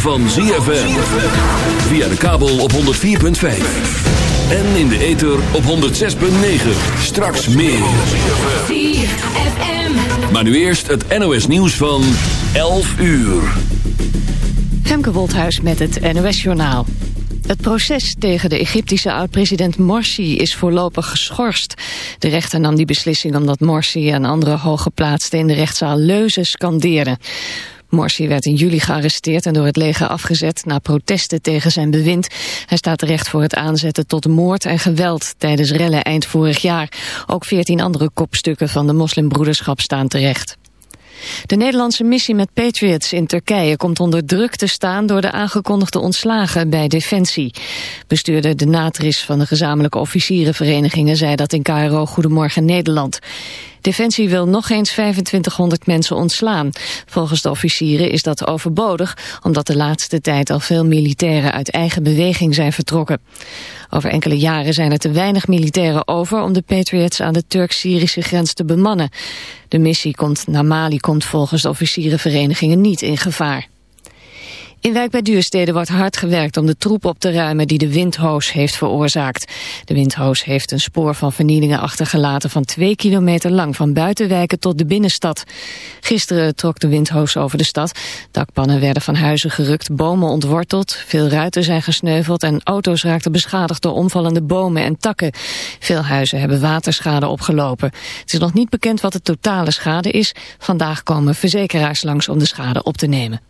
van ZFM. Via de kabel op 104.5. En in de ether op 106.9. Straks meer. ZFM. Maar nu eerst het NOS nieuws van 11 uur. Femke Wolthuis met het NOS Journaal. Het proces tegen de Egyptische oud-president Morsi is voorlopig geschorst. De rechter nam die beslissing omdat Morsi en andere hooggeplaatsten in de rechtszaal leuzen scandeerden. Morsi werd in juli gearresteerd en door het leger afgezet na protesten tegen zijn bewind. Hij staat terecht voor het aanzetten tot moord en geweld tijdens rellen eind vorig jaar. Ook veertien andere kopstukken van de moslimbroederschap staan terecht. De Nederlandse missie met Patriots in Turkije komt onder druk te staan door de aangekondigde ontslagen bij Defensie. Bestuurder De Natris van de gezamenlijke officierenverenigingen zei dat in KRO Goedemorgen Nederland. Defensie wil nog eens 2500 mensen ontslaan. Volgens de officieren is dat overbodig, omdat de laatste tijd al veel militairen uit eigen beweging zijn vertrokken. Over enkele jaren zijn er te weinig militairen over om de Patriots aan de Turk-Syrische grens te bemannen. De missie komt naar Mali komt volgens de officierenverenigingen niet in gevaar. In Wijk bij Duurstede wordt hard gewerkt om de troep op te ruimen die de windhoos heeft veroorzaakt. De windhoos heeft een spoor van vernielingen achtergelaten van twee kilometer lang, van buitenwijken tot de binnenstad. Gisteren trok de windhoos over de stad. Dakpannen werden van huizen gerukt, bomen ontworteld, veel ruiten zijn gesneuveld en auto's raakten beschadigd door omvallende bomen en takken. Veel huizen hebben waterschade opgelopen. Het is nog niet bekend wat de totale schade is. Vandaag komen verzekeraars langs om de schade op te nemen.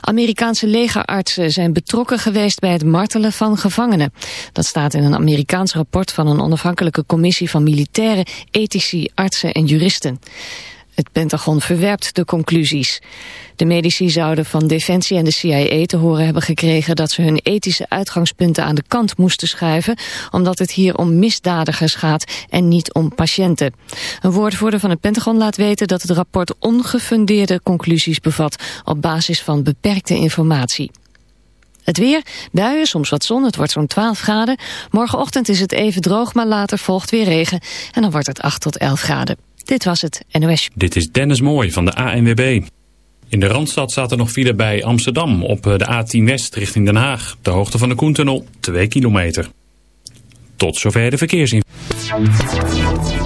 Amerikaanse legerartsen zijn betrokken geweest bij het martelen van gevangenen. Dat staat in een Amerikaans rapport van een onafhankelijke commissie van militairen, ethici, artsen en juristen. Het Pentagon verwerpt de conclusies. De medici zouden van Defensie en de CIA te horen hebben gekregen dat ze hun ethische uitgangspunten aan de kant moesten schuiven, omdat het hier om misdadigers gaat en niet om patiënten. Een woordvoerder van het Pentagon laat weten dat het rapport ongefundeerde conclusies bevat op basis van beperkte informatie. Het weer, buien, soms wat zon, het wordt zo'n 12 graden. Morgenochtend is het even droog, maar later volgt weer regen en dan wordt het 8 tot 11 graden. Dit was het NOS. Dit is Dennis Mooij van de ANWB. In de Randstad staat er nog file bij Amsterdam op eh, de A10 West richting Den Haag. De hoogte van de Koentunnel 2 kilometer. Tot zover de verkeersinformatie.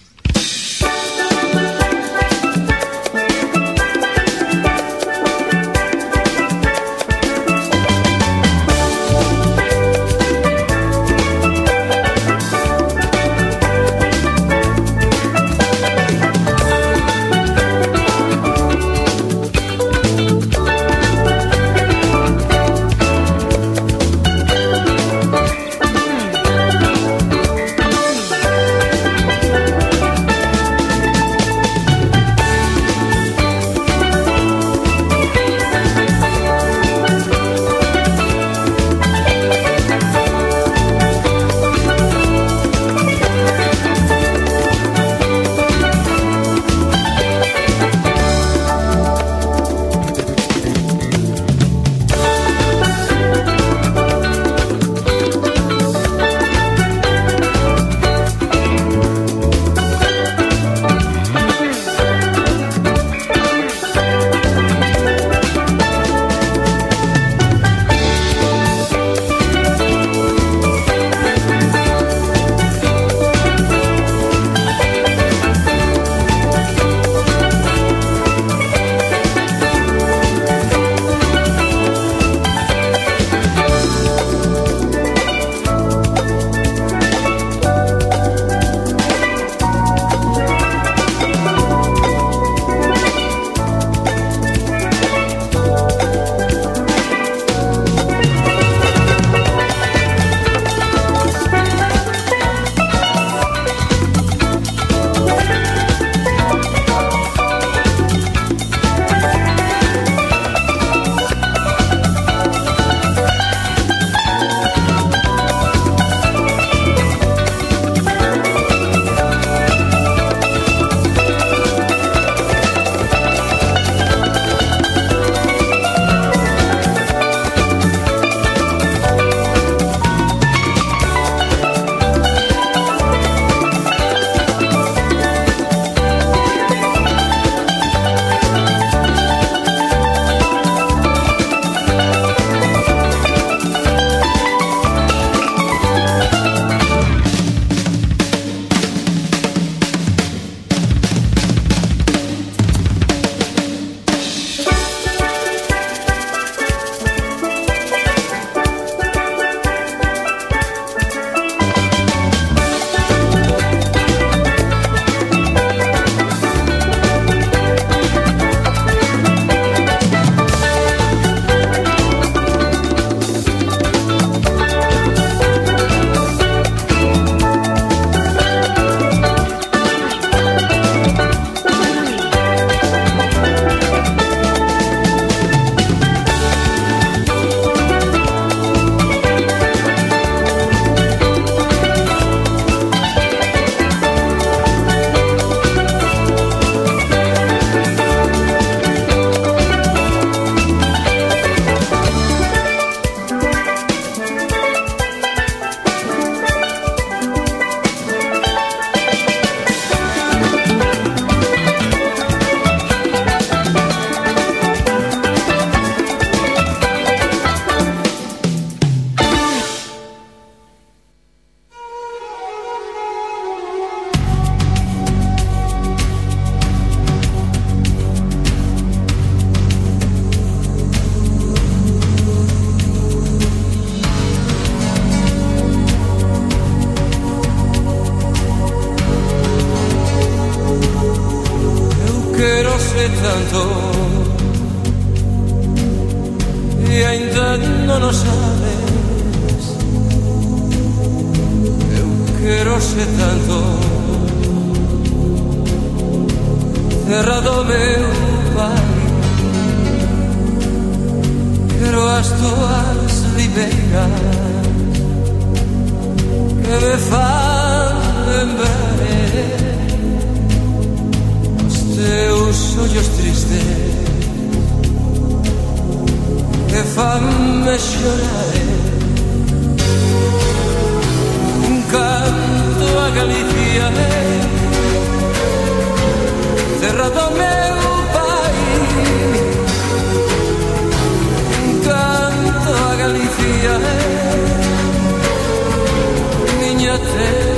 最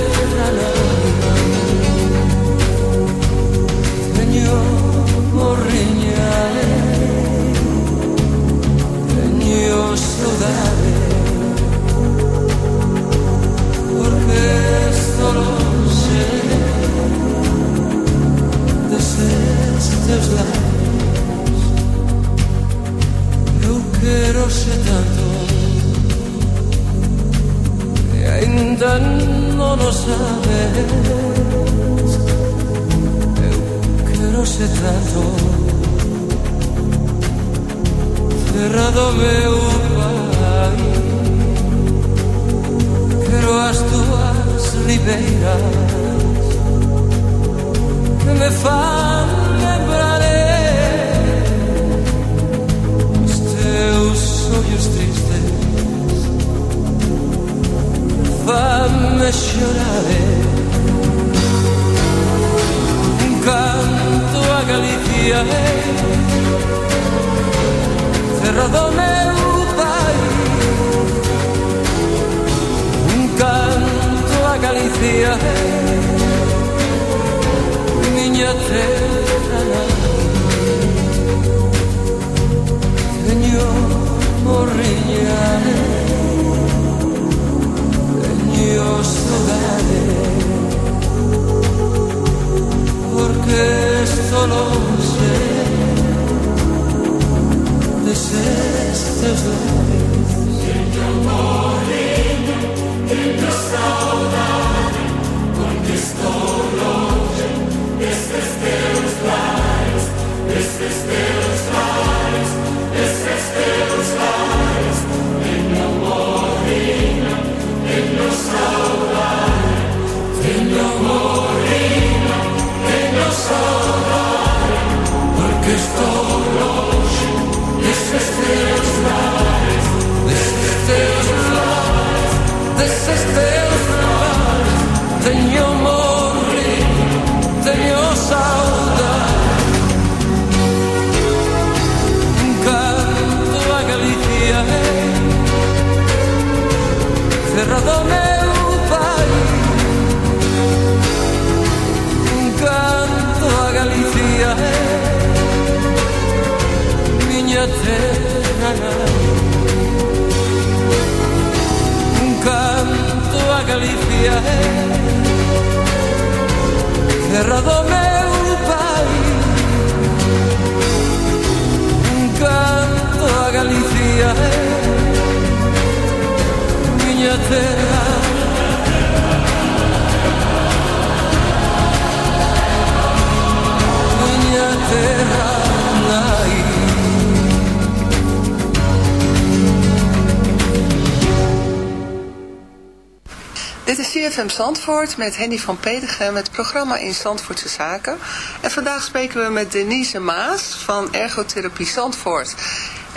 Zandvoort met Henny van Pedegem, het programma in Zandvoortse Zaken. En vandaag spreken we met Denise Maas van Ergotherapie Zandvoort.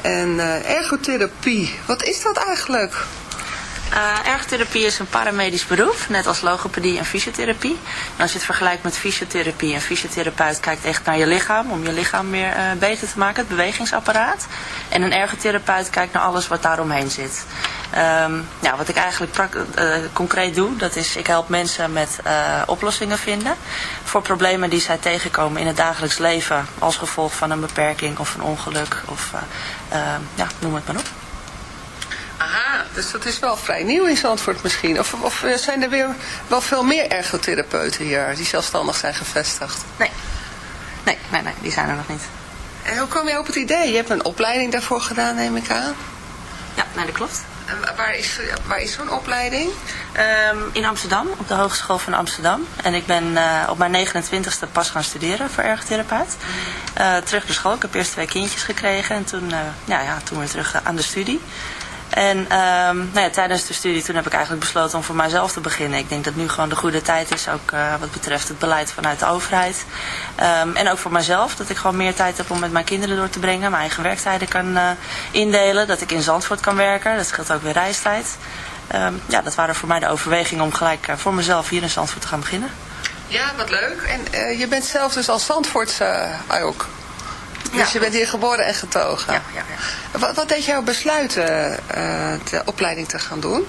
En eh, ergotherapie, wat is dat eigenlijk? Uh, ergotherapie is een paramedisch beroep, net als logopedie en fysiotherapie. En als je het vergelijkt met fysiotherapie, een fysiotherapeut kijkt echt naar je lichaam, om je lichaam weer uh, beter te maken, het bewegingsapparaat. En een ergotherapeut kijkt naar alles wat daaromheen zit. Um, ja, wat ik eigenlijk uh, concreet doe, dat is ik help mensen met oplossingen vinden voor problemen die zij tegenkomen in het dagelijks leven als gevolg van een beperking of een ongeluk of ja, noem het maar op. Aha, dus dat is wel vrij nieuw in Zandvoort misschien. Of, of zijn er weer wel veel meer ergotherapeuten hier die zelfstandig zijn gevestigd? Nee. Nee, nee, nee, die zijn er nog niet. En hoe kwam je op het idee? Je hebt een opleiding daarvoor gedaan, neem ik aan. Ja, nee, dat klopt. Wa- waar is, waar is zo'n opleiding? Ehm, in Amsterdam, op de Hogeschool van Amsterdam. En ik ben eh, op mijn 29ste pas gaan studeren voor ergotherapeut. Eh, terug naar school. Ik heb eerst twee kindjes gekregen en toen, eh, ja, toen weer terug aan de studie. En ehm, nou ja, tijdens de studie toen heb ik eigenlijk besloten om voor mijzelf te beginnen. Ik denk dat nu gewoon de goede tijd is, ook eh, wat betreft het beleid vanuit de overheid. Ehm, en ook voor mijzelf, dat ik gewoon meer tijd heb om met mijn kinderen door te brengen. Mijn eigen werktijden kan eh, indelen, dat ik in Zandvoort kan werken. Dat scheelt ook weer reistijd. Ehm, ja, dat waren voor mij de overwegingen om gelijk eh, voor mezelf hier in Zandvoort te gaan beginnen. Ja, wat leuk. En je bent zelf dus als Zandvoortse ook. Dus je bent hier geboren en getogen. Ja, ja, ja. Wat, wat deed jou besluiten eh, de opleiding te gaan doen?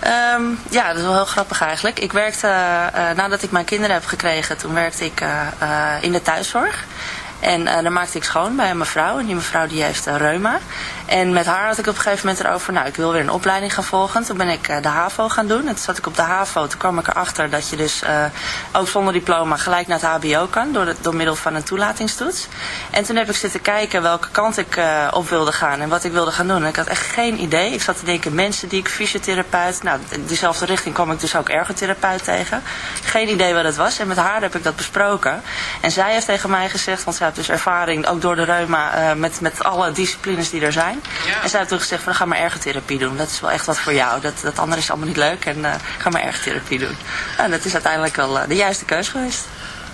Ehm, ja, dat is wel heel grappig eigenlijk. Ik werkte, eh, nadat ik mijn kinderen heb gekregen, toen werkte ik eh, eh, in de thuiszorg. En eh dan maakte ik schoon bij een mevrouw. En die mevrouw die heeft eh, reuma. En met haar had ik op een gegeven moment erover, nou ik wil weer een opleiding gaan volgen. Toen ben ik eh, de HAVO gaan doen. En toen zat ik op de HAVO. Toen kwam ik erachter dat je dus eh, ook zonder diploma gelijk naar het HBO kan. Door, door middel van een toelatingstoets. En toen heb ik zitten kijken welke kant ik eh, op wilde gaan. En wat ik wilde gaan doen. En ik had echt geen idee. Ik zat te denken, mensen die ik fysiotherapeut. Nou, in diezelfde richting kwam ik dus ook ergotherapeut tegen. Geen idee wat het was. En met haar heb ik dat besproken. En zij heeft tegen mij gezegd, want zij heeft dus ervaring, ook door de reuma, met, met alle disciplines die er zijn. En zij heeft toen gezegd, van, ga maar ergotherapie doen. Dat is wel echt wat voor jou. Dat, dat andere is allemaal niet leuk. En eh, ga maar ergotherapie doen. En dat is uiteindelijk wel eh, de juiste keus geweest.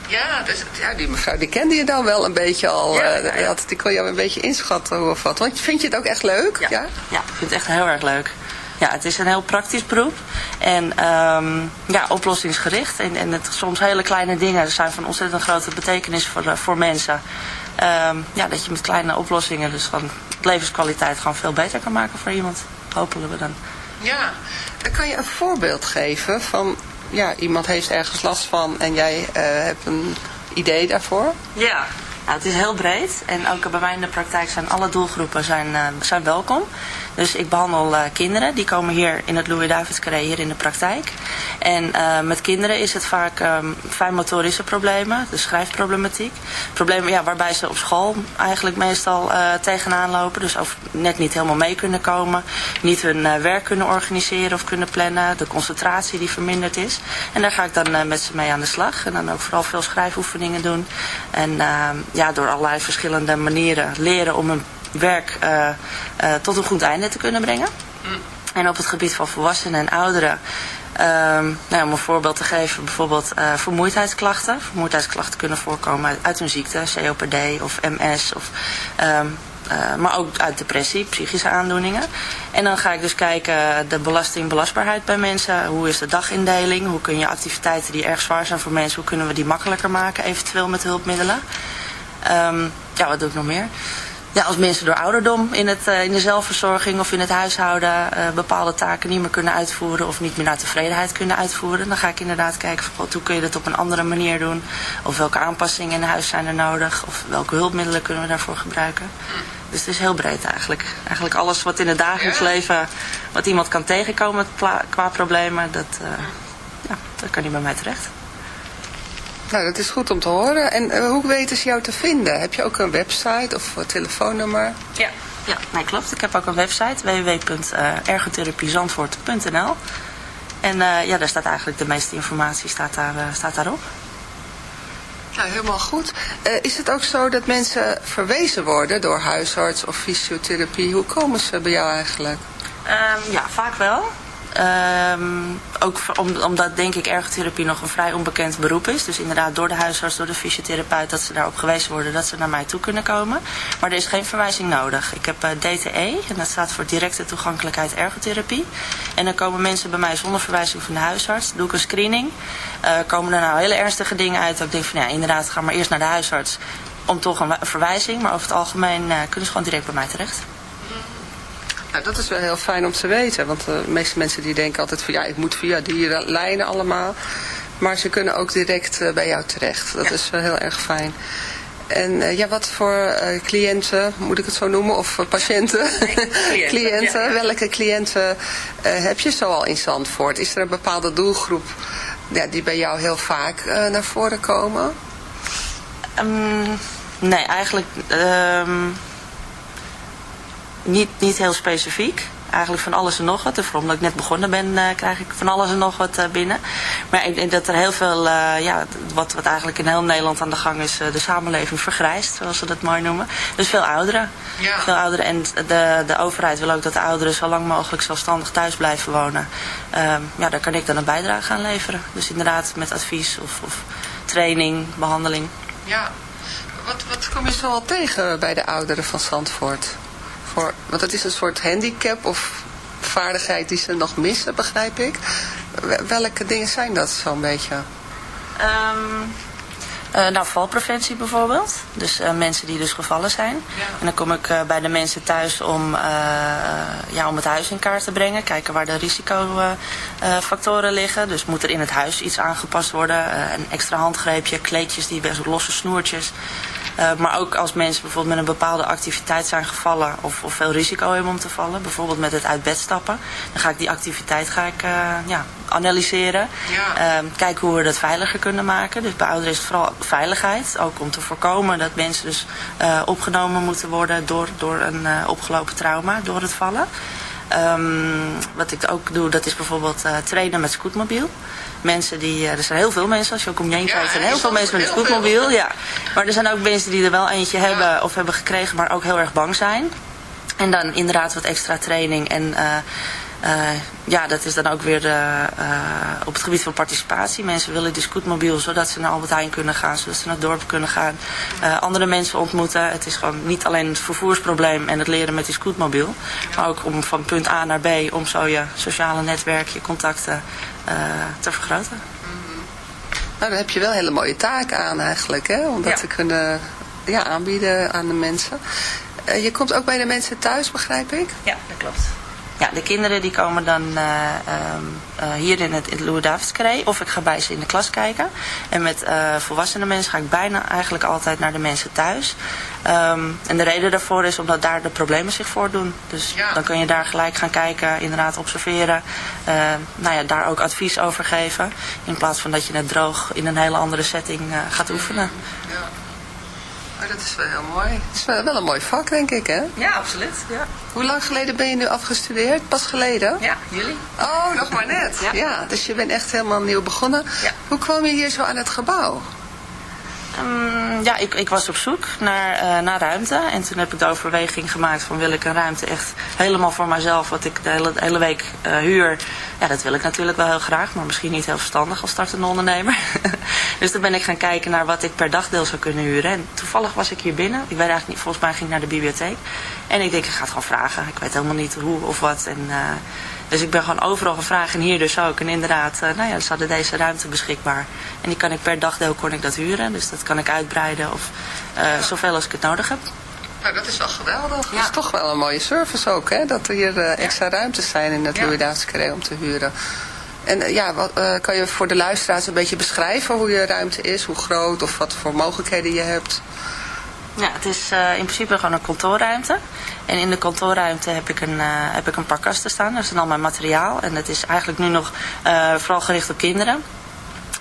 Ja, dus, ja, die mevrouw die kende je dan wel een beetje al. Ja, eh, ja, ja. die kon jou een beetje inschatten of wat. Want vind je het ook echt leuk? Ja. Ja, ik vind het echt heel erg leuk. Ja, het is een heel praktisch beroep. En ehm, ja, oplossingsgericht. En, en het, soms hele kleine dingen zijn van ontzettend grote betekenis voor, voor mensen. Ehm, ja, dat je met kleine oplossingen dus gewoon levenskwaliteit gewoon veel beter kan maken voor iemand. Hopelijk we dan. Ja. Dan kan je een voorbeeld geven van... Ja, iemand heeft ergens last van en jij eh, hebt een idee daarvoor. Ja, nou, het is heel breed. En ook bij mij in de praktijk zijn alle doelgroepen zijn, eh, zijn welkom. Dus ik behandel eh, kinderen. Die komen hier in het Louis Davids Carré hier in de praktijk. En eh, met kinderen is het vaak ehm fijnmotorische problemen. De schrijfproblematiek. Problemen ja, waarbij ze op school eigenlijk meestal eh, tegenaan lopen. Dus of net niet helemaal mee kunnen komen. Niet hun werk kunnen organiseren of kunnen plannen. De concentratie die verminderd is. En daar ga ik dan met ze mee aan de slag. En dan ook vooral veel schrijfoefeningen doen. En ehm, ja, door allerlei verschillende manieren leren om hun werk eh, eh, tot een goed einde te kunnen brengen. En op het gebied van volwassenen en ouderen, ehm, nou, om een voorbeeld te geven, bijvoorbeeld eh, vermoeidheidsklachten. Vermoeidheidsklachten kunnen voorkomen uit, uit hun ziekte, COPD of MS, of, ehm, eh, maar ook uit depressie, psychische aandoeningen. En dan ga ik dus kijken de belasting, belastbaarheid bij mensen. Hoe is de dagindeling? Hoe kun je activiteiten die erg zwaar zijn voor mensen, hoe kunnen we die makkelijker maken, eventueel met hulpmiddelen? Ehm, ja, wat doe ik nog meer? Ja, als mensen door ouderdom in, het, eh, in de zelfverzorging of in het huishouden eh, bepaalde taken niet meer kunnen uitvoeren of niet meer naar tevredenheid kunnen uitvoeren, dan ga ik inderdaad kijken van, hoe kun je dat op een andere manier doen? Of welke aanpassingen in huis zijn er nodig? Of welke hulpmiddelen kunnen we daarvoor gebruiken? Dus het is heel breed eigenlijk. Eigenlijk alles wat in het dagelijks leven, wat iemand kan tegenkomen qua problemen, dat, eh, ja, dat kan niet bij mij terecht. Nou, dat is goed om te horen. En eh, hoe weten ze jou te vinden? Heb je ook een website of een telefoonnummer? Ja, ja nee, klopt. Ik heb ook een website www.ergotherapiezandvoort.nl En eh, ja, daar staat eigenlijk de meeste informatie staat daar, eh, staat daarop. Nou, helemaal goed. Is het ook zo dat mensen verwezen worden door huisarts of fysiotherapie? Hoe komen ze bij jou eigenlijk? Ehm, ja, vaak wel. Ehm, ook omdat denk ik ergotherapie nog een vrij onbekend beroep is. Dus inderdaad door de huisarts, door de fysiotherapeut, dat ze daarop gewezen worden dat ze naar mij toe kunnen komen. Maar er is geen verwijzing nodig. Ik heb eh, DTE en dat staat voor directe toegankelijkheid ergotherapie. En dan komen mensen bij mij zonder verwijzing van de huisarts. Doe ik een screening. Eh, komen er nou hele ernstige dingen uit. Dat ik denk van ja, inderdaad, ga maar eerst naar de huisarts om toch een verwijzing. Maar over het algemeen eh, kunnen ze gewoon direct bij mij terecht. Nou, dat is wel heel fijn om te weten. Want eh, de meeste mensen die denken altijd van ja, ik moet via die lijnen allemaal. Maar ze kunnen ook direct eh, bij jou terecht. Dat is wel heel erg fijn. En eh, ja, wat voor cliënten, moet ik het zo noemen, of patiënten? cliënten, ja. welke cliënten heb je zoal in Zandvoort? Is er een bepaalde doelgroep ja, die bij jou heel vaak naar voren komen? Ehm, nee, eigenlijk ehm, niet, niet heel specifiek. Eigenlijk van alles en nog wat. Dus omdat ik net begonnen ben, eh, krijg ik van alles en nog wat eh, binnen. Maar ik denk dat er heel veel, eh, ja, wat, wat eigenlijk in heel Nederland aan de gang is, de samenleving vergrijst, zoals ze dat mooi noemen. Dus veel ouderen. Ja. Veel ouderen. En de, de overheid wil ook dat de ouderen zo lang mogelijk zelfstandig thuis blijven wonen. Ehm, ja, daar kan ik dan een bijdrage aan leveren. Dus inderdaad met advies of, of training, behandeling. Ja. Wat, wat kom je zo al tegen bij de ouderen van Zandvoort? Voor, want het is een soort handicap of vaardigheid die ze nog missen, begrijp ik. Wel- Welke dingen zijn dat zo'n beetje? Ehm, eh, nou, valpreventie bijvoorbeeld. Dus eh, mensen die dus gevallen zijn. En dan kom ik eh, bij de mensen thuis om, ja, om het huis in kaart te brengen. Kijken waar de risicofactoren liggen. Dus moet er in het huis iets aangepast worden. Een extra handgreepje, kleedjes, die best losse snoertjes. Eh, maar ook als mensen bijvoorbeeld met een bepaalde activiteit zijn gevallen of, of veel risico hebben om te vallen, bijvoorbeeld met het uit bed stappen, dan ga ik die activiteit ga ik, eh, ja, analyseren. Ja. Ehm, kijken hoe we dat veiliger kunnen maken. Dus bij ouderen is het vooral veiligheid, ook om te voorkomen dat mensen dus eh, opgenomen moeten worden door, door een opgelopen trauma, door het vallen. Ehm, wat ik ook doe, dat is bijvoorbeeld trainen met scootmobiel. Mensen die, eh, er zijn heel veel mensen, als je ook om je heen kijkt, zijn heel veel mensen met een scootmobiel. Ja. Maar er zijn ook mensen die er wel eentje hebben of hebben gekregen, maar ook heel erg bang zijn. En dan inderdaad wat extra training. En eh, eh, ja, dat is dan ook weer eh, eh, op het gebied van participatie. Mensen willen die scootmobiel zodat ze naar Albert Heijn kunnen gaan, zodat ze naar het dorp kunnen gaan. andere mensen ontmoeten. Het is gewoon niet alleen het vervoersprobleem en het leren met die scootmobiel. Maar ook om van punt A naar B, om zo je sociale netwerk, je contacten te vergroten. Nou, dan heb je wel hele mooie taken aan eigenlijk, hè? Om dat Ja. te kunnen ja, aanbieden aan de mensen. Je komt ook bij de mensen thuis, begrijp ik? Ja, dat klopt. Ja, de kinderen die komen dan eh, ehm, eh, hier in het, in het Louis. Of ik ga bij ze in de klas kijken. En met volwassene mensen ga ik bijna eigenlijk altijd naar de mensen thuis. Ehm, en de reden daarvoor is omdat daar de problemen zich voordoen. Dus Ja. dan kun je daar gelijk gaan kijken, inderdaad observeren. Eh, nou ja, daar ook advies over geven. In plaats van dat je het droog in een hele andere setting gaat oefenen. Ja. Maar dat is wel heel mooi. Het is wel, een mooi vak, denk ik, hè? Ja, absoluut. Ja, Hoe lang geleden ben je nu afgestudeerd? Pas geleden? ja jullie? Oh, nog maar net. Ja. Ja. dus je bent echt helemaal nieuw begonnen. Ja. Hoe kwam je hier zo aan het gebouw? Ehm, ja, ik, ik was op zoek naar, eh, naar ruimte. En toen heb ik de overweging gemaakt van wil ik een ruimte echt helemaal voor mijzelf. Wat ik de hele, hele week eh, huur. Ja, dat wil ik natuurlijk wel heel graag. Maar misschien niet heel verstandig als startende ondernemer. dus toen ben ik gaan kijken naar wat ik per dagdeel zou kunnen huren. En toevallig was ik hier binnen. Ik weet eigenlijk niet, volgens mij ging ik naar de bibliotheek. En ik denk ik ga het gewoon vragen. Ik weet helemaal niet hoe of wat. En, eh, dus ik ben gewoon overal gevraagd en hier dus ook. En inderdaad, eh, nou ja, ze hadden deze ruimte beschikbaar. En die kan ik per dagdeel kon ik dat huren. Dus dat kan ik uitbreiden of eh, zoveel als ik het nodig heb. Nou, dat is wel geweldig. Ja. Dat is toch wel een mooie service ook, hè? Dat er hier eh, extra ruimtes zijn in het Ja. Carré om te huren. En ja, wat, eh, kan je voor de luisteraars een beetje beschrijven hoe je ruimte is? Hoe groot of wat voor mogelijkheden je hebt? Ja, het is eh, in principe gewoon een kantoorruimte. En in de kantoorruimte heb ik een, eh, heb ik een paar kasten staan. Is dan al mijn materiaal. En dat is eigenlijk nu nog eh, vooral gericht op kinderen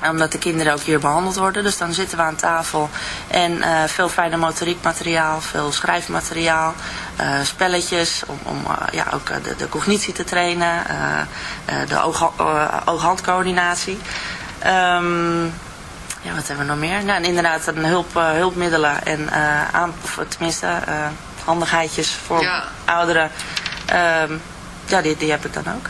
omdat de kinderen ook hier behandeld worden. Dus dan zitten we aan tafel. En eh, veel fijne motoriekmateriaal, veel schrijfmateriaal, spelletjes om, om ja, ook de, de cognitie te trainen, de oog- oog-handcoördinatie. Ehm, ja, wat hebben we nog meer? Nou, en inderdaad, een hulp, hulpmiddelen en aan, of tenminste handigheidjes voor Ja. ouderen. Ehm, ja, die, die heb ik dan ook.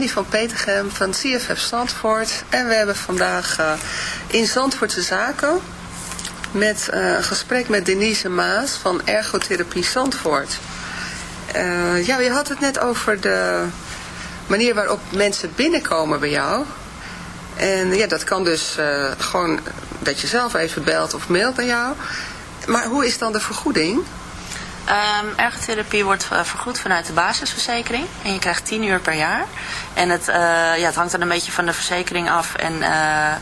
Henny van Petergem van CFF Zandvoort. En we hebben vandaag uh, in Zandvoortse Zaken met uh, een gesprek met Denise Maas van Ergotherapie Zandvoort. Uh, ja, je had het net over de manier waarop mensen binnenkomen bij jou. En ja, dat kan dus gewoon dat je zelf even belt of mailt aan jou. Maar hoe is dan de vergoeding? Um, ergotherapie wordt uh, vergoed vanuit de basisverzekering. En je krijgt 10 uur per jaar. En het, uh, ja, het hangt dan een beetje van de verzekering af. En uh,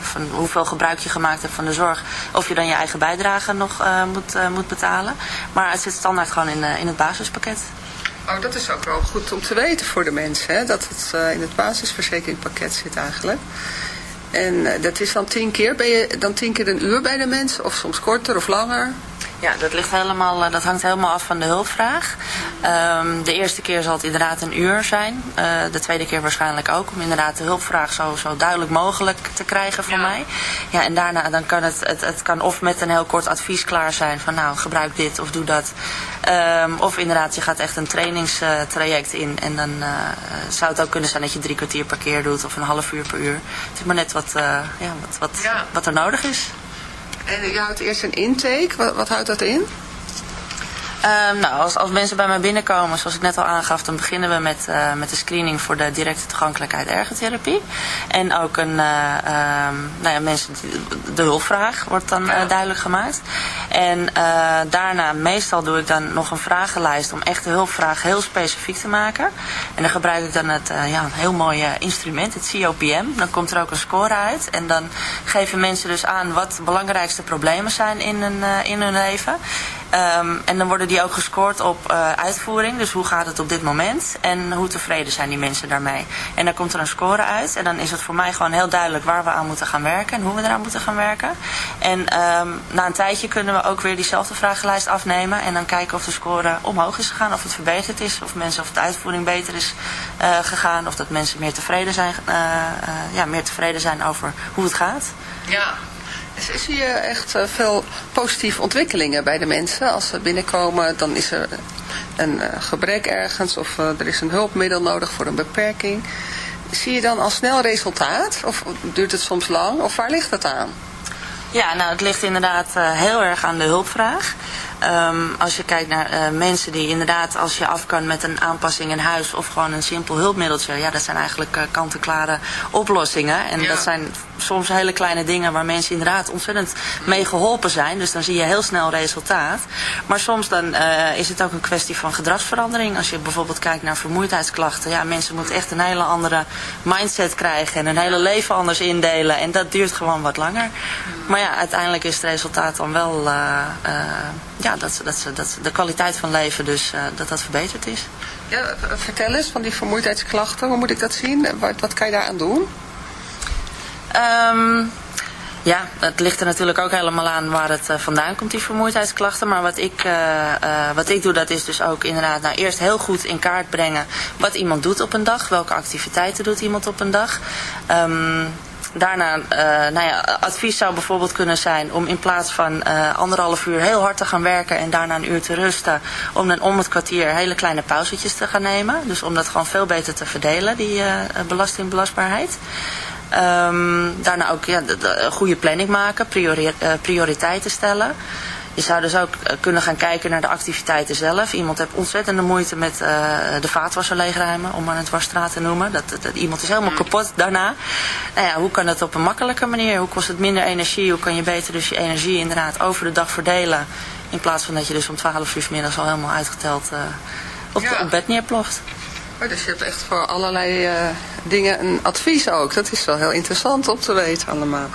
van hoeveel gebruik je gemaakt hebt van de zorg. Of je dan je eigen bijdrage nog moet, moet betalen. Maar het zit standaard gewoon in, in het basispakket. Oh, dat is ook wel goed om te weten voor de mensen. Hè? Dat het in het basisverzekeringpakket zit eigenlijk. En dat is dan tien keer. Ben je dan tien keer een uur bij de mensen? Of soms korter of langer? Ja, dat, ligt helemaal, dat hangt helemaal af van de hulpvraag. Um, de eerste keer zal het inderdaad een uur zijn. Uh, de tweede keer waarschijnlijk ook. Om inderdaad de hulpvraag zo, zo duidelijk mogelijk te krijgen voor ja. mij. Ja, en daarna dan kan het, het, het kan of met een heel kort advies klaar zijn. Van nou, gebruik dit of doe dat. Um, of inderdaad, je gaat echt een trainingstraject in. En dan uh, zou het ook kunnen zijn dat je drie kwartier per keer doet. Of een half uur per uur. Het is maar net wat, uh, ja, wat, wat, ja. wat er nodig is. En je houdt eerst een intake. Wat, wat houdt dat in? Um, nou, als, als mensen bij mij binnenkomen, zoals ik net al aangaf, dan beginnen we met, uh, met de screening voor de directe toegankelijkheid ergotherapie. En ook een, uh, um, nou ja, mensen, de hulpvraag wordt dan uh, duidelijk gemaakt. En daarna, meestal doe ik dan nog een vragenlijst om echt de hulpvraag heel specifiek te maken. En dan gebruik ik dan het, ja, een heel mooi instrument, het COPM. Dan komt er ook een score uit. En dan geven mensen dus aan wat de belangrijkste problemen zijn in hun, in hun leven. Um, en dan worden ook gescoord op uh, uitvoering. Dus hoe gaat het op dit moment? En hoe tevreden zijn die mensen daarmee? En dan komt er een score uit. En dan is het voor mij gewoon heel duidelijk waar we aan moeten gaan werken. En hoe we eraan moeten gaan werken. En um, na een tijdje kunnen we ook weer diezelfde vragenlijst afnemen. En dan kijken of de score omhoog is gegaan. Of het verbeterd is. Of mensen of de uitvoering beter is uh, gegaan. Of dat mensen meer tevreden zijn, uh, ja, meer tevreden zijn over hoe het gaat. Ja. Zie je echt veel positieve ontwikkelingen bij de mensen? Als ze binnenkomen, dan is er een gebrek ergens of er is een hulpmiddel nodig voor een beperking. Zie je dan al snel resultaat? Of duurt het soms lang? Of waar ligt dat aan? Ja, nou het ligt inderdaad heel erg aan de hulpvraag. Um, als je kijkt naar uh, mensen die inderdaad, als je af kan met een aanpassing in huis of gewoon een simpel hulpmiddeltje, ja, dat zijn eigenlijk uh, kant-en-klare oplossingen. En ja. dat zijn soms hele kleine dingen waar mensen inderdaad ontzettend mee geholpen zijn. Dus dan zie je heel snel resultaat. Maar soms dan uh, is het ook een kwestie van gedragsverandering. Als je bijvoorbeeld kijkt naar vermoeidheidsklachten. Ja, mensen moeten echt een hele andere mindset krijgen en hun hele leven anders indelen. En dat duurt gewoon wat langer. Maar ja, uiteindelijk is het resultaat dan wel ja, dat, dat, dat de kwaliteit van leven dus uh, dat dat verbeterd is. Ja, vertel eens van die vermoeidheidsklachten. Hoe moet ik dat zien? Wat, wat kan je daaraan doen? Um, ja, het ligt er natuurlijk ook helemaal aan waar het uh, vandaan komt, die vermoeidheidsklachten. Maar wat ik, uh, uh, wat ik doe, dat is dus ook inderdaad nou, eerst heel goed in kaart brengen wat iemand doet op een dag. Welke activiteiten doet iemand op een dag. Um, Daarna, uh, nou ja, advies zou bijvoorbeeld kunnen zijn om in plaats van uh, anderhalf uur heel hard te gaan werken en daarna een uur te rusten, om dan om het kwartier hele kleine pauzetjes te gaan nemen. Dus om dat gewoon veel beter te verdelen, die uh, belastingbelastbaarheid. Um, daarna ook ja, de, de, goede planning maken, priori prioriteiten stellen. Je zou dus ook kunnen gaan kijken naar de activiteiten zelf. Iemand heeft ontzettende moeite met uh, de vaatwasser leegruimen, om maar het wasstraat te noemen. Dat, dat, dat, iemand is helemaal kapot daarna. Nou ja, hoe kan dat op een makkelijke manier? Hoe kost het minder energie? Hoe kan je beter dus je energie inderdaad over de dag verdelen? In plaats van dat je dus om 12 uur middags al helemaal uitgeteld uh, op, ja. op bed neerploft. Oh, dus je hebt echt voor allerlei uh, dingen een advies ook. Dat is wel heel interessant om te weten allemaal.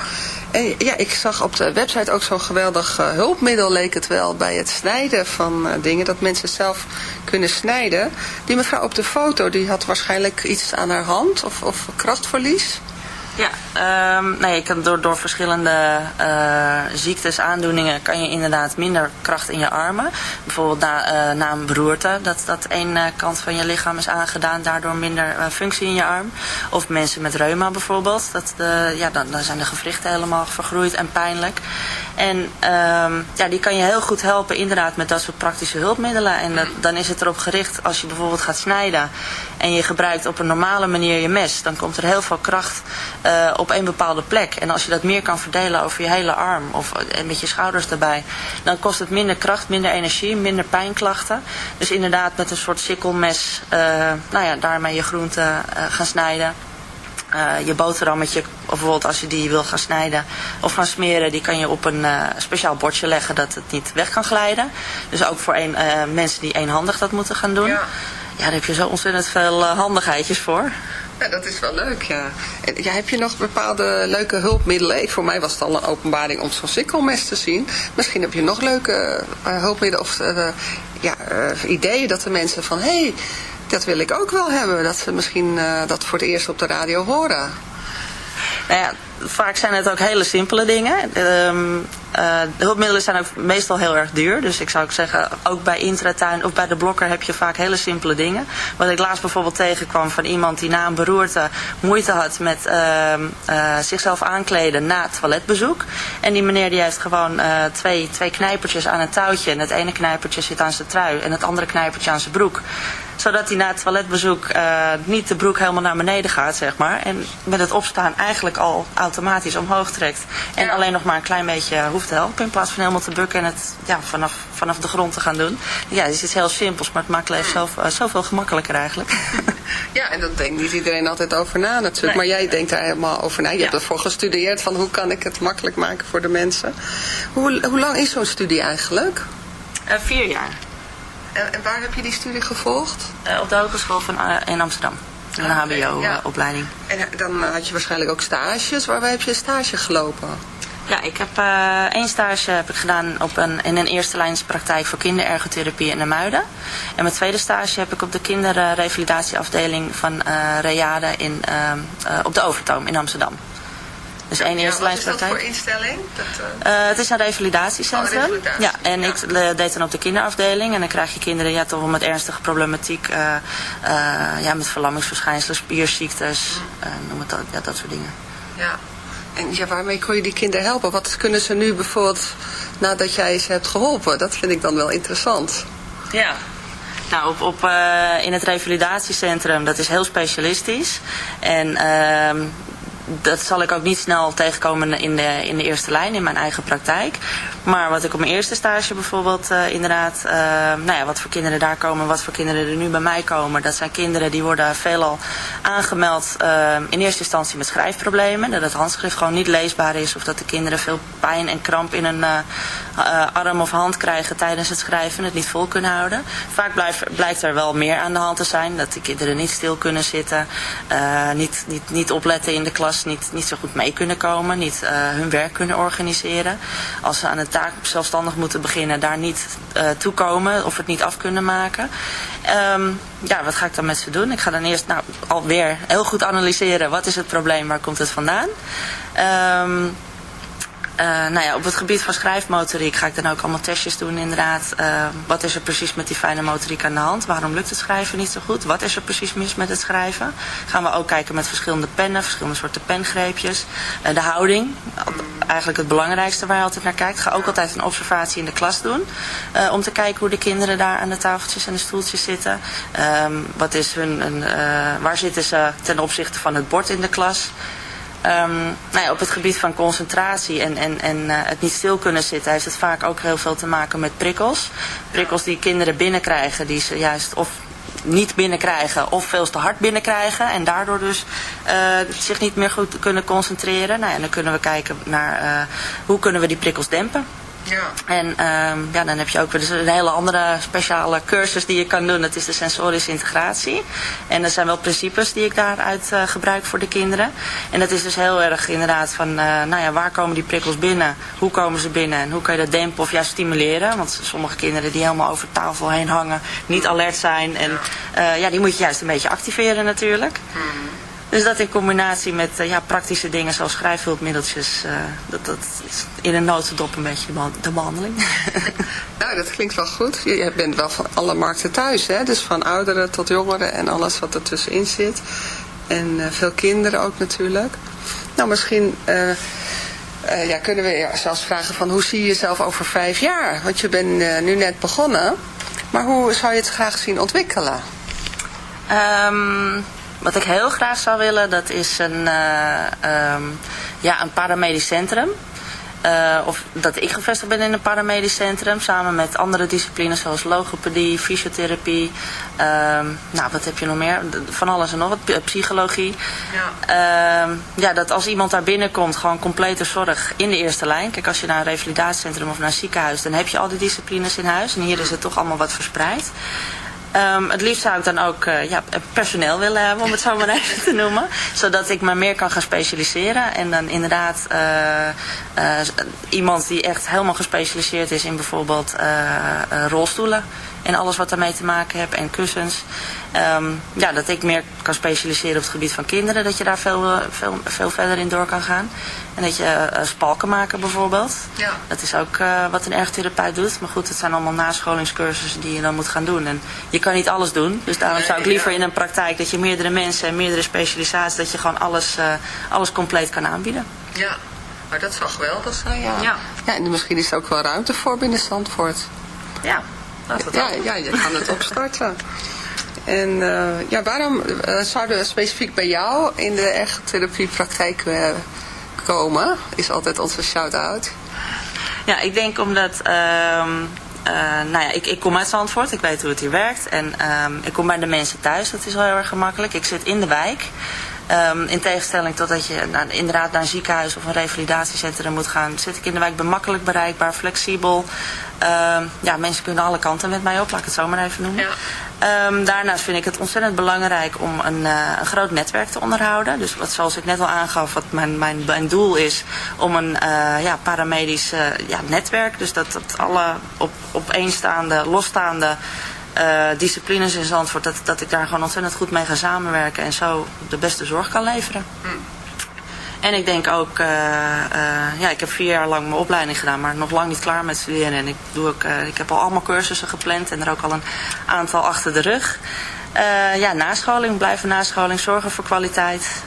Ja, ik zag op de website ook zo'n geweldig uh, hulpmiddel leek het wel bij het snijden van uh, dingen. Dat mensen zelf kunnen snijden. Die mevrouw op de foto, die had waarschijnlijk iets aan haar hand of, of krachtverlies. Ja, Nee, je kan door, door verschillende eh, ziektes, aandoeningen, kan je inderdaad minder kracht in je armen. Bijvoorbeeld na, eh, na een beroerte, dat, dat één eh, kant van je lichaam is aangedaan, daardoor minder functie in je arm. Of mensen met reuma bijvoorbeeld, dat de, ja, dan, dan zijn de gewrichten helemaal vergroeid en pijnlijk. En ehm, ja, die kan je heel goed helpen inderdaad met dat soort praktische hulpmiddelen. En dat, dan is het erop gericht als je bijvoorbeeld gaat snijden en je gebruikt op een normale manier je mes, dan komt er heel veel kracht eh, op één bepaalde plek. En als je dat meer kan verdelen over je hele arm of eh, met je schouders erbij, dan kost het minder kracht, minder energie, minder pijnklachten. Dus inderdaad met een soort sikkelmes, eh, nou ja, daarmee je groenten eh, gaan snijden. Je boterhammetje, of bijvoorbeeld als je die wil gaan snijden of gaan smeren, die kan je op een speciaal bordje leggen dat het niet weg kan glijden. Dus ook voor een, mensen die eenhandig dat moeten gaan doen. Ja, daar heb je zo ontzettend veel handigheidjes voor. Ja, dat is wel leuk, ja. Heb je nog bepaalde leuke hulpmiddelen? Voor mij was het al een openbaring om zo'n sikkelmes te zien. Misschien heb je nog leuke eh, hulpmiddelen of eh, ja, eh, ideeën dat de mensen van... hé, hey, dat wil ik ook wel hebben. Dat ze misschien dat voor het eerst op de radio horen. Nou ja, vaak zijn het ook hele simpele dingen. Ehm, eh, de hulpmiddelen zijn ook meestal heel erg duur. Dus ik zou ook zeggen, ook bij Intratuin of bij de Blokker heb je vaak hele simpele dingen. Wat ik laatst bijvoorbeeld tegenkwam van iemand die na een beroerte moeite had met ehm, eh, zichzelf aankleden na toiletbezoek. En die meneer die heeft gewoon eh, twee, twee knijpertjes aan een touwtje. En het ene knijpertje zit aan zijn trui en het andere knijpertje aan zijn broek zodat hij na het toiletbezoek uh, niet de broek helemaal naar beneden gaat, zeg maar. En met het opstaan eigenlijk al automatisch omhoog trekt. En alleen nog maar een klein beetje hoeft te helpen. In plaats van helemaal te bukken en het ja, vanaf, vanaf de grond te gaan doen. Ja, het is iets heel simpels, maar het maakt leven zo, uh, zoveel gemakkelijker eigenlijk. Ja, en dat denkt niet iedereen altijd over na natuurlijk. Nee. Maar jij denkt daar helemaal over na. Je hebt ervoor gestudeerd van hoe kan ik het makkelijk maken voor de mensen. Hoe, hoe lang is zo'n studie eigenlijk? Uh, vier jaar. En, en, waar heb je die studie gevolgd? Uh, op de Hogeschool van, uh, in Amsterdam. Een hbo-opleiding. Ja. En dan had je waarschijnlijk ook stages. Waarbij heb je stage gelopen? Ja, ik heb uh, één stage heb ik gedaan op een, in een eerste lijnspraktijk voor kinderergotherapie in de Muiden. En mijn tweede stage heb ik op de kinderrevalidatieafdeling van uh, Reade in, uh, op de Overtoom in Amsterdam. Dus één ja, eerste lijnspraktijk. Wat is dat voor instelling? Dat, uh... het is een revalidatiecentrum. Oh, revalidatie. Ja, en ja. ik deed dan op de kinderafdeling. En dan krijg je kinderen ja, toch wel met ernstige problematiek. ja, met verlammingsverschijnselen, spierziektes, noem het dat, ja, dat soort dingen. Ja. En ja, waarmee kon je die kinderen helpen? Wat kunnen ze nu bijvoorbeeld nadat jij ze hebt geholpen? Dat vind ik dan wel interessant. Ja, nou, op, op, uh, in het revalidatiecentrum, dat is heel specialistisch. En uh, dat zal ik ook niet snel tegenkomen in de, in de eerste lijn, in mijn eigen praktijk. Maar wat ik op mijn eerste stage bijvoorbeeld uh, inderdaad, uh, nou ja, wat voor kinderen daar komen, wat voor kinderen er nu bij mij komen. Dat zijn kinderen die worden veelal aangemeld uh, in eerste instantie met schrijfproblemen. Dat het handschrift gewoon niet leesbaar is of dat de kinderen veel pijn en kramp in een arm of hand krijgen tijdens het schrijven en het niet vol kunnen houden. Vaak blijf, blijkt er wel meer aan de hand te zijn. Dat de kinderen niet stil kunnen zitten, niet, niet, niet opletten in de klas, niet, niet zo goed mee kunnen komen, niet hun werk kunnen organiseren. Als ze aan het taak zelfstandig moeten beginnen, daar niet uh, toekomen of het niet af kunnen maken. Um, ja, wat ga ik dan met ze doen? Ik ga dan eerst nou, alweer heel goed analyseren. Wat is het probleem? Waar komt het vandaan? Um, uh, nou ja, op het gebied van schrijfmotoriek ga ik dan ook allemaal testjes doen inderdaad. Uh, wat is er precies met die fijne motoriek aan de hand? Waarom lukt het schrijven niet zo goed? Wat is er precies mis met het schrijven? Gaan we ook kijken met verschillende pennen, verschillende soorten pengreepjes. Uh, de houding, eigenlijk het belangrijkste waar je altijd naar kijkt. Ga ook altijd een observatie in de klas doen. om te kijken hoe de kinderen daar aan de tafeltjes en de stoeltjes zitten. Um, wat is hun, waar zitten ze ten opzichte van het bord in de klas? Um, nou ja, op het gebied van concentratie en, en, en uh, het niet stil kunnen zitten heeft het vaak ook heel veel te maken met prikkels. Prikkels die kinderen binnenkrijgen die ze juist of niet binnenkrijgen of veel te hard binnenkrijgen en daardoor dus uh, zich niet meer goed kunnen concentreren. Nou, en dan kunnen we kijken naar uh, hoe kunnen we die prikkels dempen. Ja. En um, ja, dan heb je ook weer dus een hele andere speciale cursus die je kan doen. Dat is de sensorische integratie. En er zijn wel principes die ik daaruit uh, gebruik voor de kinderen. En dat is dus heel erg inderdaad van, uh, nou ja, waar komen die prikkels binnen? Hoe komen ze binnen? En hoe kan je dat dempen of juist stimuleren? Want sommige kinderen die helemaal over tafel heen hangen, niet alert zijn. En uh, ja, die moet je juist een beetje activeren natuurlijk. Hmm. Dus dat in combinatie met eh, ja, praktische dingen zoals schrijfhulpmiddeltjes, eh, dat, dat is in een notendop een beetje de, behan- de behandeling. Nou, dat klinkt wel goed. Je bent wel van alle markten thuis, hè? Dus van ouderen tot jongeren en alles wat er tussenin zit. En eh, veel kinderen ook natuurlijk. Nou, misschien ja, kunnen we je zelfs vragen van hoe zie je jezelf over vijf jaar? Want je bent nu net begonnen. Maar hoe zou je het graag zien ontwikkelen? Ehm, wat ik heel graag zou willen, dat is een, eh, ehm, ja, een paramedisch centrum. Eh, of dat ik gevestigd ben in een paramedisch centrum. Samen met andere disciplines zoals logopedie, fysiotherapie. ehm, nou, wat heb je nog meer? Van alles en nog wat. P- Psychologie. Ehm, ja, dat als iemand daar binnenkomt, gewoon complete zorg in de eerste lijn. Kijk, als je naar een revalidatiecentrum of naar een ziekenhuis, dan heb je al die disciplines in huis. En hier is het toch allemaal wat verspreid. Ehm, het liefst zou ik dan ook eh, ja, personeel willen hebben, om het zo maar even te noemen. Zodat ik me meer kan gaan specialiseren. En dan inderdaad eh, eh, iemand die echt helemaal gespecialiseerd is in bijvoorbeeld rolstoelen. En alles wat daarmee te maken heeft. En kussens. Ehm, ja, dat ik meer kan specialiseren op het gebied van kinderen. Dat je daar veel, eh, veel, veel verder in door kan gaan. En dat je eh, spalken maken bijvoorbeeld. Ja. Dat is ook eh, wat een ergotherapeut doet. Maar goed, het zijn allemaal nascholingscursussen die je dan moet gaan doen. En je kan niet alles doen. Dus daarom zou ik liever in een praktijk dat je meerdere mensen en meerdere specialisaties, dat je gewoon alles, eh, alles compleet kan aanbieden. Ja, maar dat zou geweldig zijn, ja. Ja. ja en misschien is er ook wel ruimte voor binnen Zandvoort. Ja, Ja, ja, je kan het opstarten. En eh, ja, waarom eh, zouden we specifiek bij jou in de ergotherapiepraktijk eh, komen? Is altijd onze shout-out. Ja, ik denk omdat... ehm, eh, nou ja, ik, ik kom uit Zandvoort, ik weet hoe het hier werkt. En ehm, ik kom bij de mensen thuis, dat is wel heel erg gemakkelijk. Ik zit in de wijk. Ehm, in tegenstelling tot dat je nou, inderdaad naar een ziekenhuis of een revalidatiecentrum moet gaan, zit ik in de wijk, ben makkelijk bereikbaar, flexibel. Ehm, ja, mensen kunnen alle kanten met mij op, laat ik het zo maar even noemen. Ehm, daarnaast vind ik het ontzettend belangrijk om een, eh, een groot netwerk te onderhouden. Dus wat, zoals ik net al aangaf, wat mijn, mijn, mijn doel is om een eh, ja, paramedisch eh, ja, netwerk. Dus dat, dat alle op, opeenstaande, losstaande eh, disciplines in Zandvoort, dat, dat ik daar gewoon ontzettend goed mee ga samenwerken en zo de beste zorg kan leveren. En ik denk ook, eh, eh, ja, ik heb vier jaar lang mijn opleiding gedaan, maar nog lang niet klaar met studeren. En ik, doe ook, ik heb al allemaal cursussen gepland en er ook al een aantal achter de rug. Ja, nascholing, blijven nascholing, zorgen voor kwaliteit.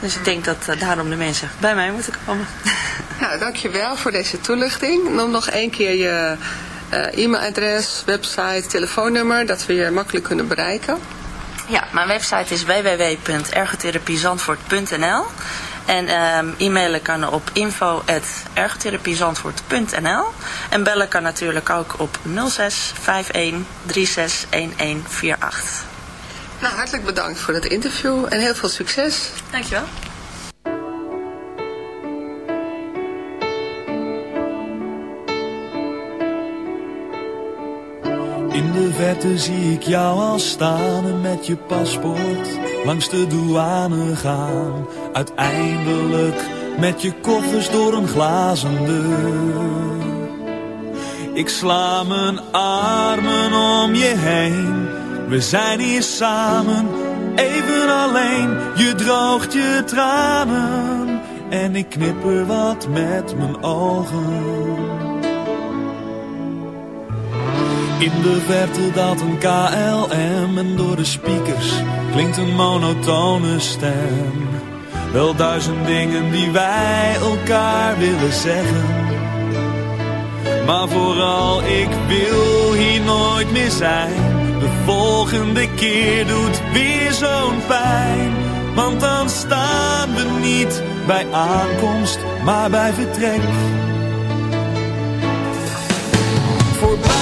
Dus ik denk dat daarom de mensen bij mij moeten komen. Nou, dankjewel voor deze toelichting. Noem nog één keer je e-mailadres, website, telefoonnummer, dat we je makkelijk kunnen bereiken. Ja, mijn website is www.ergotherapiezandvoort.nl En ehm, e-mailen kan op info.ergotherapiezandvoort.nl En bellen kan natuurlijk ook op 06 51 36 1148. Nou, hartelijk bedankt voor het interview en heel veel succes. Dankjewel. In de verte zie ik jou al staan en met je paspoort langs de douane gaan. Uiteindelijk met je koffers door een glazen deur. Ik sla mijn armen om je heen. We zijn hier samen, even alleen. Je droogt je tranen en ik knipper wat met mijn ogen. In de verte dat een KLM en door de speakers klinkt een monotone stem. Wel duizend dingen die wij elkaar willen zeggen. Maar vooral ik wil hier nooit meer zijn. De volgende keer doet weer zo'n pijn. Want dan staan we niet bij aankomst, maar bij vertrek. Voorbij,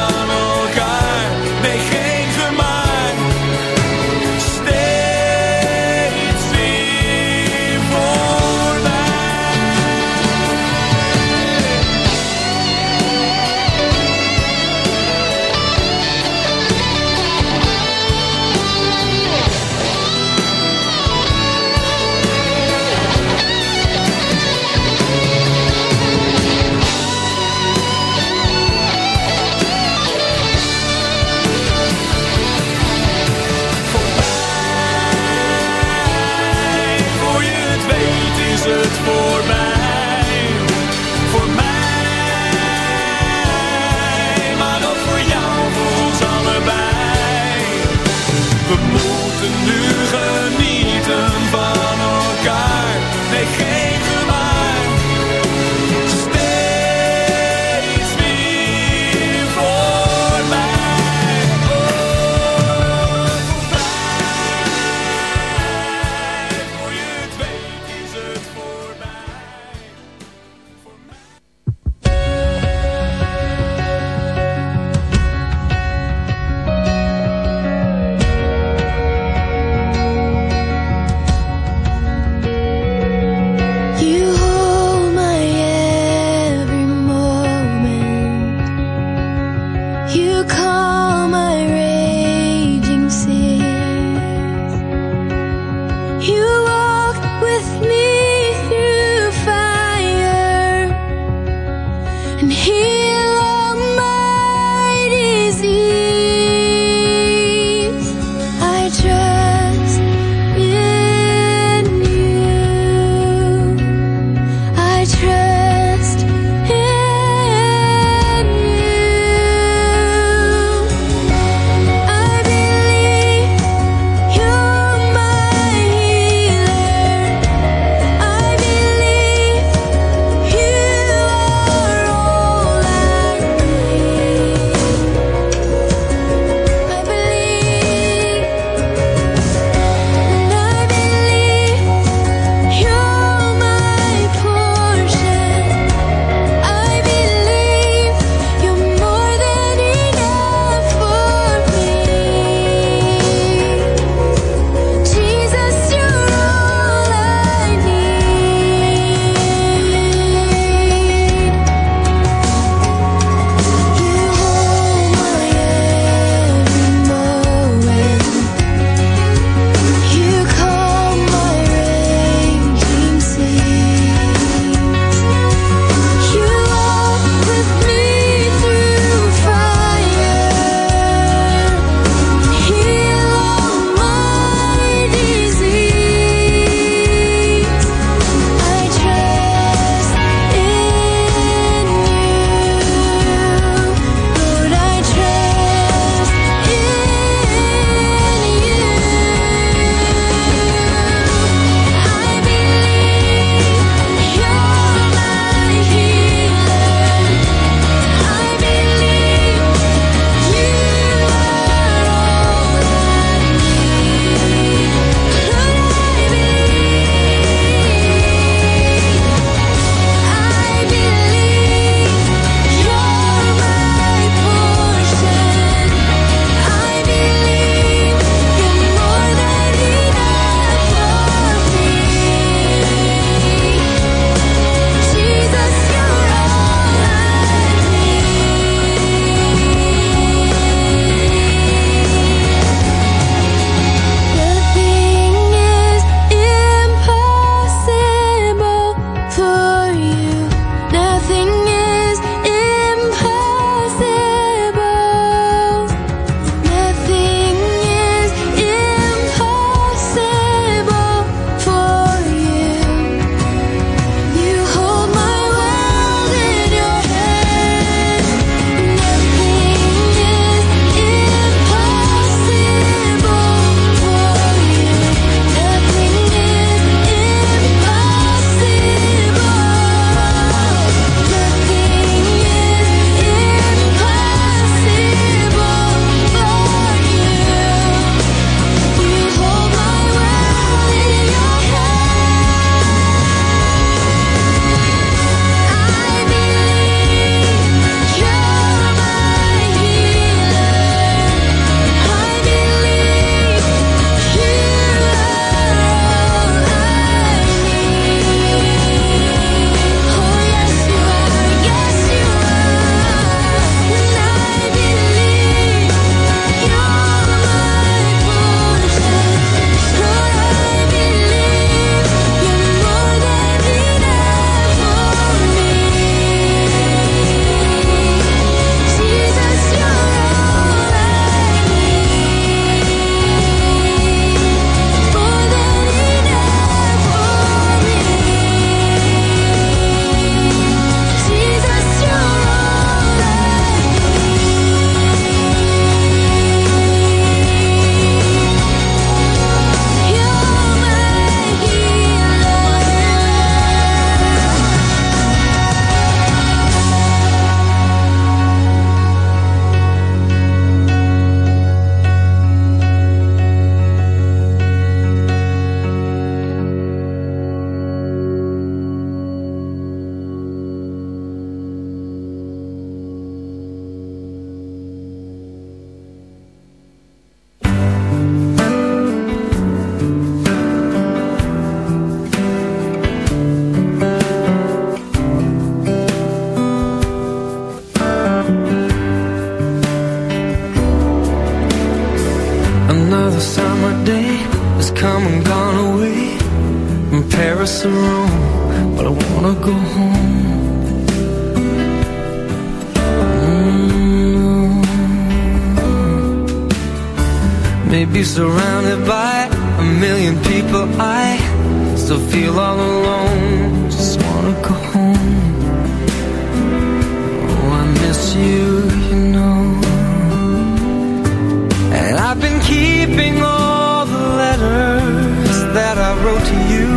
wrote to you.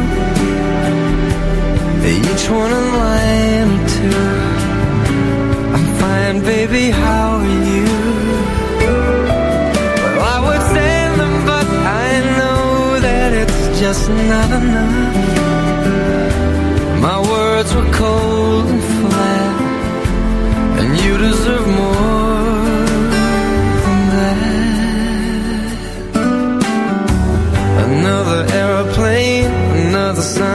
Each one a line or two. I'm fine, baby, how are you? Well, I would send them, but I know that it's just not enough. My words were cold and flat, and you deserve more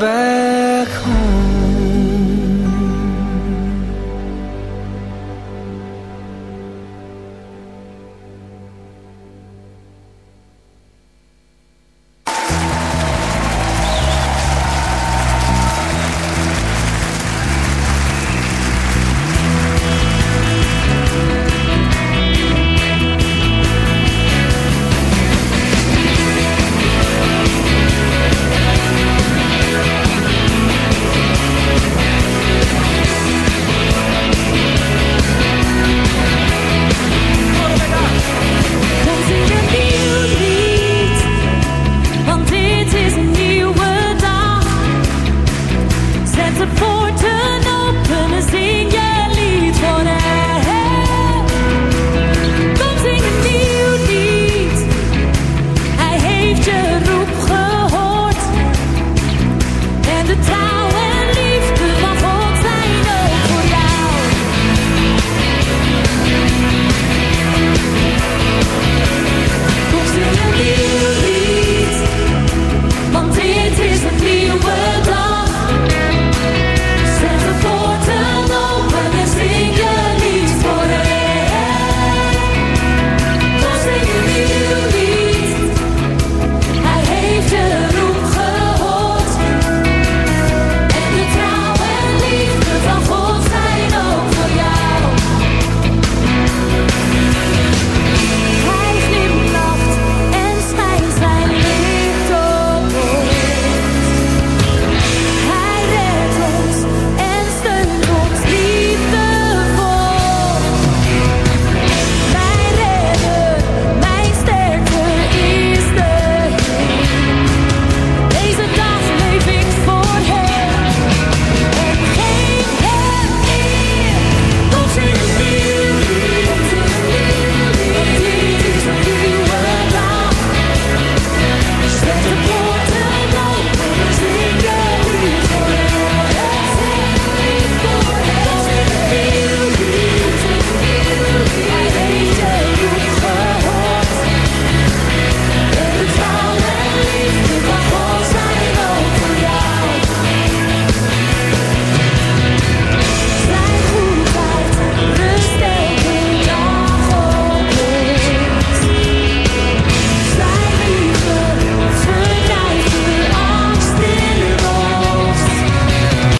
back